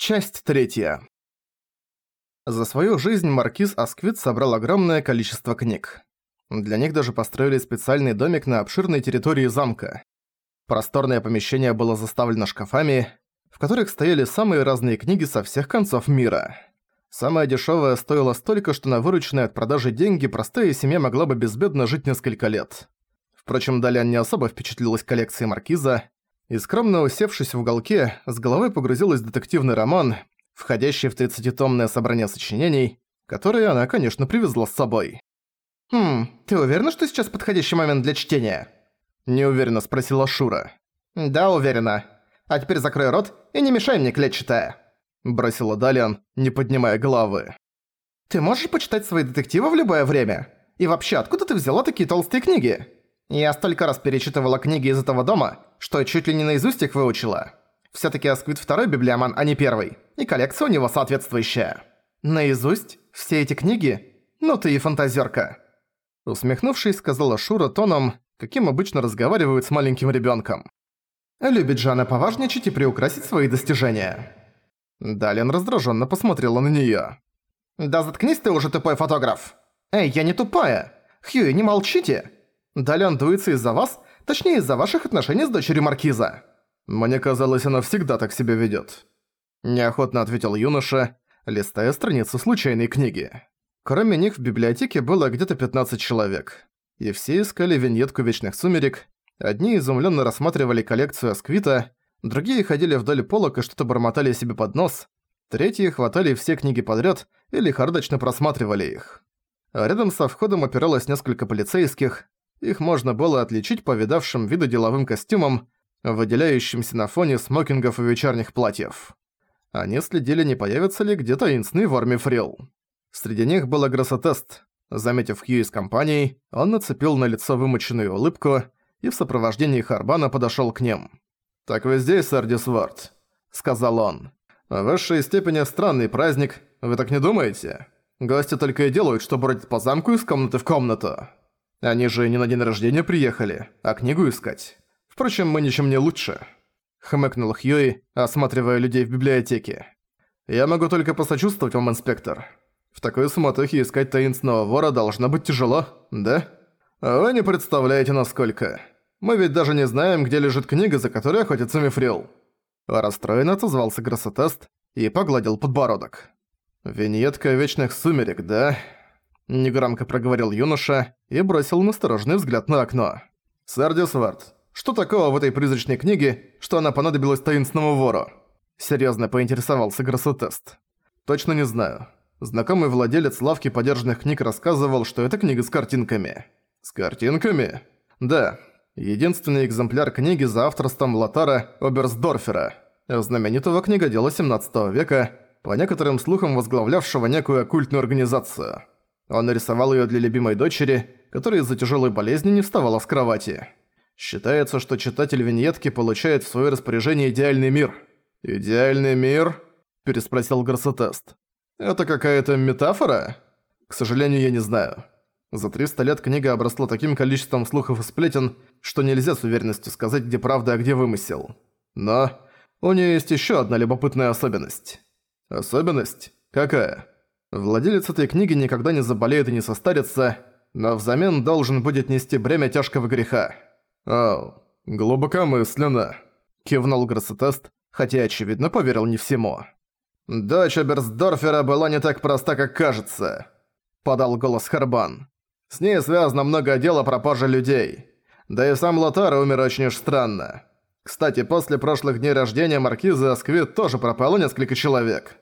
Часть третья. За свою жизнь маркиз Асквит собрал огромное количество книг. Для них даже построили специальный домик на обширной территории замка. Просторное помещение было заставлено шкафами, в которых стояли самые разные книги со всех концов мира. Самая дешевая стоила столько, что на вырученные от продажи деньги простая семья могла бы безбедно жить несколько лет. Впрочем, Далян не особо впечатлилась коллекцией маркиза, и скромно усевшись в уголке, с головой погрузилась в детективный роман, входящий в 30-томное собрание сочинений, которые она, конечно, привезла с собой. «Хм, ты уверена, что сейчас подходящий момент для чтения?» Неуверенно спросила Шура. «Да, уверена. А теперь закрой рот и не мешай мне клетчатая», бросила Далиан, не поднимая головы. «Ты можешь почитать свои детективы в любое время? И вообще, откуда ты взяла такие толстые книги?» Я столько раз перечитывала книги из этого дома, что чуть ли не наизусть их выучила. Всё-таки Асквит второй библиоман, а не первый. И коллекция у него соответствующая. Наизусть? Все эти книги? Ну ты и фантазерка. Усмехнувшись, сказала Шура тоном, каким обычно разговаривают с маленьким ребенком. Любит же она поважничать и приукрасить свои достижения. Далин раздраженно посмотрела на неё. «Да заткнись ты уже, тупой фотограф! Эй, я не тупая! Хьюи, не молчите!» Далян дуется из-за вас, точнее из-за ваших отношений с дочерью Маркиза». «Мне казалось, она всегда так себя ведёт». Неохотно ответил юноша, листая страницу случайной книги. Кроме них в библиотеке было где-то 15 человек. И все искали виньетку Вечных Сумерек, одни изумленно рассматривали коллекцию Асквита, другие ходили вдоль полок и что-то бормотали себе под нос, третьи хватали все книги подряд и лихорадочно просматривали их. Рядом со входом опиралось несколько полицейских, их можно было отличить по видавшим виду деловым костюмам, выделяющимся на фоне смокингов и вечерних платьев. Они следили, не появится ли где таинственный вор Мифрил. Среди них был Агроссотест. Заметив Хью из компании, он нацепил на лицо вымученную улыбку и в сопровождении Харбана подошёл к ним. «Так вы здесь, сэр Дисворд?» – сказал он. «В высшей степени странный праздник, вы так не думаете? Гости только и делают, что бродят по замку из комнаты в комнату». Они же не на день рождения приехали, а книгу искать. Впрочем, мы ничем не лучше. Хмыкнул Хьюи, осматривая людей в библиотеке. Я могу только посочувствовать вам, инспектор. В такой суматохе искать таинственного вора должно быть тяжело, да? Вы не представляете, насколько. Мы ведь даже не знаем, где лежит книга, за которой охотится Мифрил. Расстроенно отозвался Гроссотест и погладил подбородок. «Виньетка Вечных Сумерек, да?» Негромко проговорил юноша и бросил настороженный взгляд на окно. «Сэр Дюсвард, что такого в этой призрачной книге, что она понадобилась таинственному вору?» Серьезно поинтересовался Гроссотест. «Точно не знаю. Знакомый владелец лавки подержанных книг рассказывал, что это книга с картинками». «С картинками?» «Да. Единственный экземпляр книги за авторством Лотара Оберсдорфера, знаменитого книгодела 17 века, по некоторым слухам возглавлявшего некую оккультную организацию». Он нарисовал её для любимой дочери, которая из-за тяжёлой болезни не вставала с кровати. Считается, что читатель виньетки получает в своё распоряжение идеальный мир. «Идеальный мир?» – переспросил Гарсотест. «Это какая-то метафора?» «К сожалению, я не знаю. За 300 лет книга обросла таким количеством слухов и сплетен, что нельзя с уверенностью сказать, где правда, а где вымысел. Но у неё есть ещё одна любопытная особенность». «Особенность? Какая?» Владелец этой книги никогда не заболеет и не состарится, но взамен должен будет нести бремя тяжкого греха. «Ау, глубокомысленно», — кивнул Гроссетест, хотя, очевидно, поверил не всему. «Дочь Оберсдорфера была не так проста, как кажется», — подал голос Харбан. «С ней связано много дел о пропаже людей. Да и сам Лотар умер очень уж странно. Кстати, после прошлых дней рождения Маркиза Асквит тоже пропало несколько человек».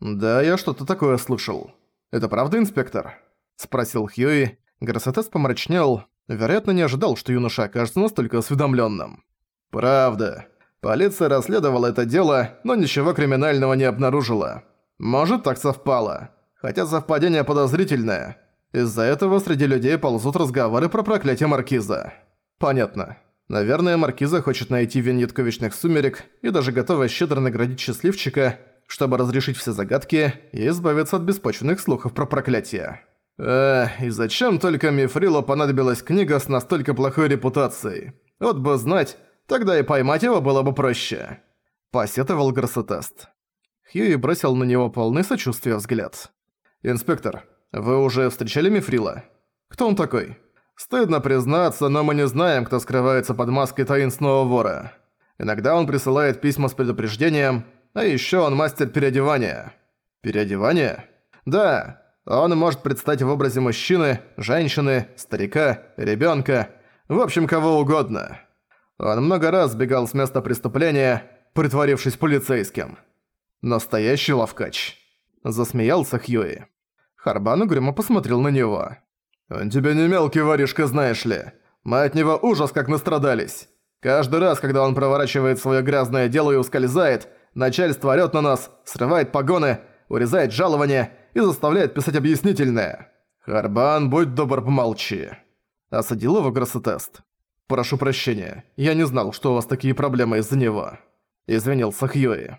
«Да, я что-то такое слышал. Это правда, инспектор?» Спросил Хьюи. Гроссетес помрачнел. Вероятно, не ожидал, что юноша окажется настолько осведомленным. «Правда. Полиция расследовала это дело, но ничего криминального не обнаружила. Может, так совпало. Хотя совпадение подозрительное. Из-за этого среди людей ползут разговоры про проклятие Маркиза. Понятно. Наверное, Маркиза хочет найти виньетку Вечных Сумерек и даже готова щедро наградить счастливчика, чтобы разрешить все загадки и избавиться от беспочвенных слухов про проклятие. Эх, и зачем только Мифрилу понадобилась книга с настолько плохой репутацией? Вот бы знать, тогда и поймать его было бы проще. Посетовал Гроссетест. Хьюи бросил на него полный сочувствия взгляд. «Инспектор, вы уже встречали Мифрила? Кто он такой?» «Стыдно признаться, но мы не знаем, кто скрывается под маской таинственного вора. Иногда он присылает письма с предупреждением, а ещё он мастер переодевания». «Переодевания?» «Да, он может предстать в образе мужчины, женщины, старика, ребёнка, в общем, кого угодно. Он много раз сбегал с места преступления, притворившись полицейским. Настоящий ловкач. Засмеялся Хьюи. Харбан угрюмо посмотрел на него. «Он тебе не мелкий воришка, знаешь ли. Мы от него ужас как настрадались. Каждый раз, когда он проворачивает свое грязное дело и ускользает, начальство орёт на нас, срывает погоны, урезает жалования и заставляет писать объяснительное. Харбан, будь добр, помолчи». Осадил его Гроссетест. «Прошу прощения, я не знал, что у вас такие проблемы из-за него». Извинился Хьюи.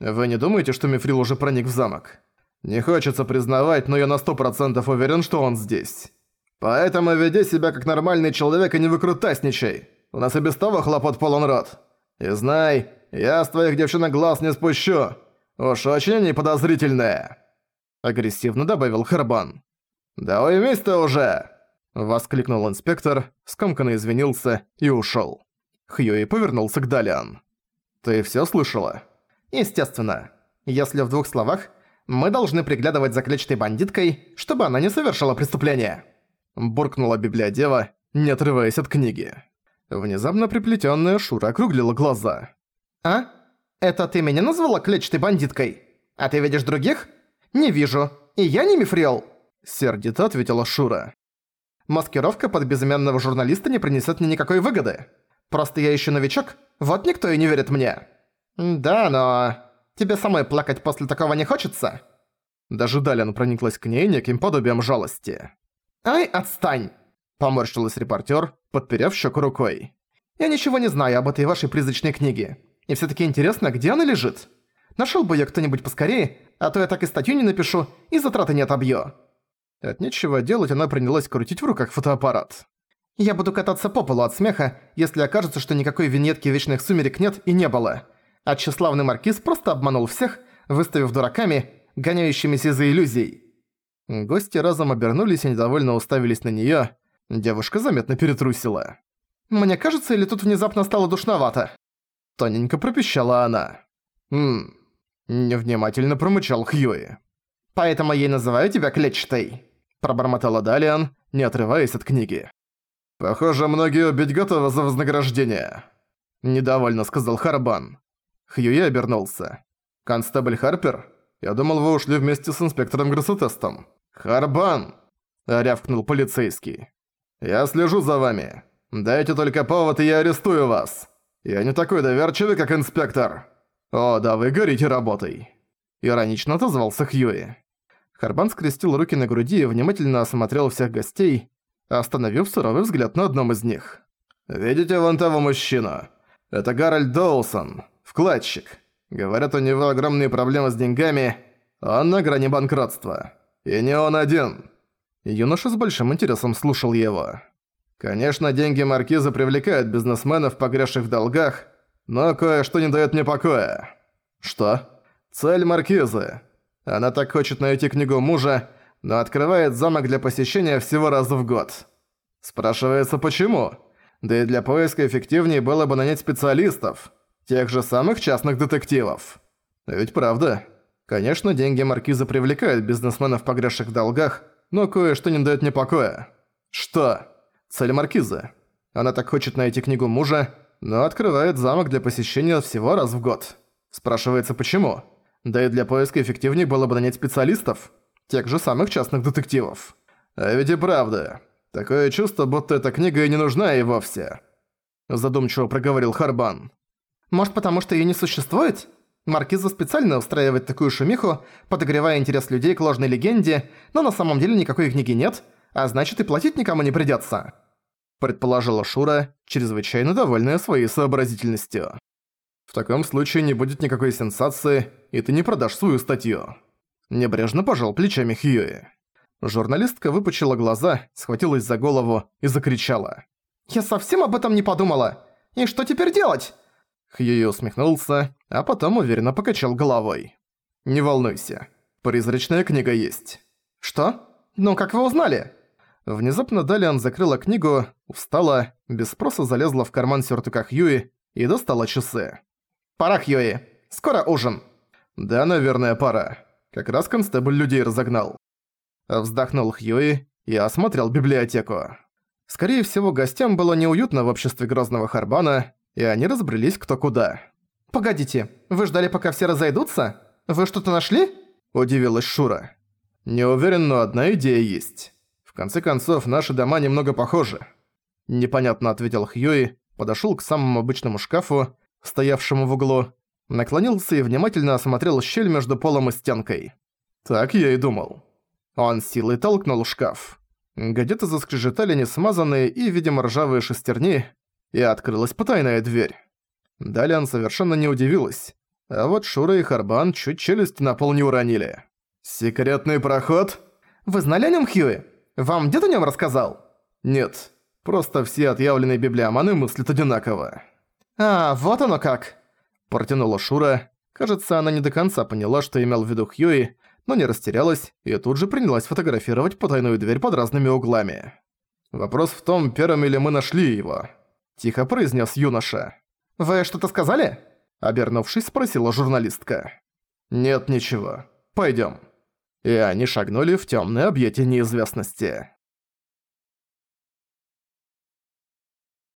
«Вы не думаете, что Мифрил уже проник в замок?» «Не хочется признавать, но я на сто процентов уверен, что он здесь. Поэтому веди себя как нормальный человек и не выкрутасничай. У нас и без того хлопот полон рот. И знай, я с твоих девчонок глаз не спущу. Уж очень они подозрительные». Агрессивно добавил Харбан. «Да уймись ты уже!» Воскликнул инспектор, скомканно извинился и ушёл. Хьюи повернулся к Далиан. «Ты всё слышала?» «Естественно. Если в двух словах, мы должны приглядывать за клетчатой бандиткой, чтобы она не совершила преступление». Буркнула библиодева, не отрываясь от книги. Внезапно приплетённая Шура округлила глаза. «А? Это ты меня назвала клетчатой бандиткой? А ты видишь других? Не вижу. И я не мифрил!» Сердито ответила Шура. Маскировка под безымянного журналиста не принесет мне никакой выгоды. Просто я еще новичок, вот никто и не верит мне. Да, но... Тебе самой плакать после такого не хочется? Даже Далян прониклась к ней неким подобием жалости. «Ай, отстань!» – поморщилась репортер, подперев щеку рукой. «Я ничего не знаю об этой вашей призрачной книге. И все таки интересно, где она лежит? Нашел бы я кто-нибудь поскорее, а то я так и статью не напишу, и затраты не отобью. От нечего делать она принялась крутить в руках фотоаппарат. «Я буду кататься по полу от смеха, если окажется, что никакой виньетки Вечных Сумерек нет и не было. А тщеславный маркиз просто обманул всех, выставив дураками, гоняющимися за иллюзией». Гости разом обернулись и недовольно уставились на неё. Девушка заметно перетрусила. «Мне кажется, или тут внезапно стало душновато?» Тоненько пропищала она. «Ммм...» Невнимательно промычал Хьюи. «Поэтому я и называю тебя клетчатой» пробормотала Далиан, не отрываясь от книги. «Похоже, многие убить готовы за вознаграждение», – недовольно сказал Харбан. Хьюи обернулся. «Констебль Харпер? Я думал, вы ушли вместе с инспектором Гроссетестом». «Харбан!» – рявкнул полицейский. «Я слежу за вами. Дайте только повод, и я арестую вас. Я не такой доверчивый, как инспектор. О, да вы горите работой». Иронично отозвался Хьюи. Харбан скрестил руки на груди и внимательно осмотрел всех гостей, остановив суровый взгляд на одном из них. «Видите вон того мужчину? Это Гарольд Доусон, вкладчик. Говорят, у него огромные проблемы с деньгами, он на грани банкротства. И не он один». Юноша с большим интересом слушал его. «Конечно, деньги Маркиза привлекают бизнесменов, погрязших в долгах, но кое-что не дает мне покоя». «Что?» «Цель Маркизы она так хочет найти книгу мужа, но открывает замок для посещения всего раз в год. Спрашивается, почему? Да и для поиска эффективнее было бы нанять специалистов, тех же самых частных детективов. Ведь правда. Конечно, деньги Маркиза привлекают бизнесменов, погрязших в долгах, но кое-что не дает мне покоя. Что? Цель Маркиза. Она так хочет найти книгу мужа, но открывает замок для посещения всего раз в год. Спрашивается, почему? Да и для поиска эффективнее было бы нанять специалистов, тех же самых частных детективов. А ведь и правда. Такое чувство, будто эта книга и не нужна ей вовсе. Задумчиво проговорил Харбан. Может, потому что её не существует? Маркиза специально устраивает такую шумиху, подогревая интерес людей к ложной легенде, но на самом деле никакой книги нет, а значит и платить никому не придётся. Предположила Шура, чрезвычайно довольная своей сообразительностью. В таком случае не будет никакой сенсации, и ты не продашь свою статью. Небрежно пожал плечами Хьюи. Журналистка выпучила глаза, схватилась за голову и закричала. «Я совсем об этом не подумала! И что теперь делать?» Хьюи усмехнулся, а потом уверенно покачал головой. Не волнуйся. Призрачная книга есть. Что? Ну как вы узнали? Внезапно Далиан закрыла книгу, встала, без спроса залезла в карман сюртука Хьюи и достала часы. «Пора, Хьюи. Скоро ужин». «Да, наверное, пора. Как раз констебль людей разогнал». Вздохнул Хьюи и осмотрел библиотеку. Скорее всего, гостям было неуютно в обществе Грозного Харбана, и они разбрелись кто куда. «Погодите, вы ждали, пока все разойдутся? Вы что-то нашли?» – удивилась Шура. «Не уверен, но одна идея есть. В конце концов, наши дома немного похожи». Непонятно ответил Хьюи, подошёл к самому обычному шкафу, стоявшему в углу, наклонился и внимательно осмотрел щель между полом и стенкой. Так я и думал. Он силой толкнул шкаф. Где-то заскрежетали несмазанные и, видимо, ржавые шестерни, и открылась потайная дверь. Далее он совершенно не удивилась. А вот Шура и Харбан чуть челюсти на пол не уронили. «Секретный проход?» «Вы знали о нём, Хьюи? Вам дед о нём рассказал?» «Нет. Просто все отъявленные библиоманы мыслят одинаково». «А, вот оно как!» Протянула Шура. Кажется, она не до конца поняла, что имел в виду Хьюи, но не растерялась и тут же принялась фотографировать потайную дверь под разными углами. «Вопрос в том, первыми ли мы нашли его», – тихо произнес юноша. «Вы что-то сказали?» – обернувшись, спросила журналистка. «Нет, ничего. Пойдем. И они шагнули в темное объятие неизвестности.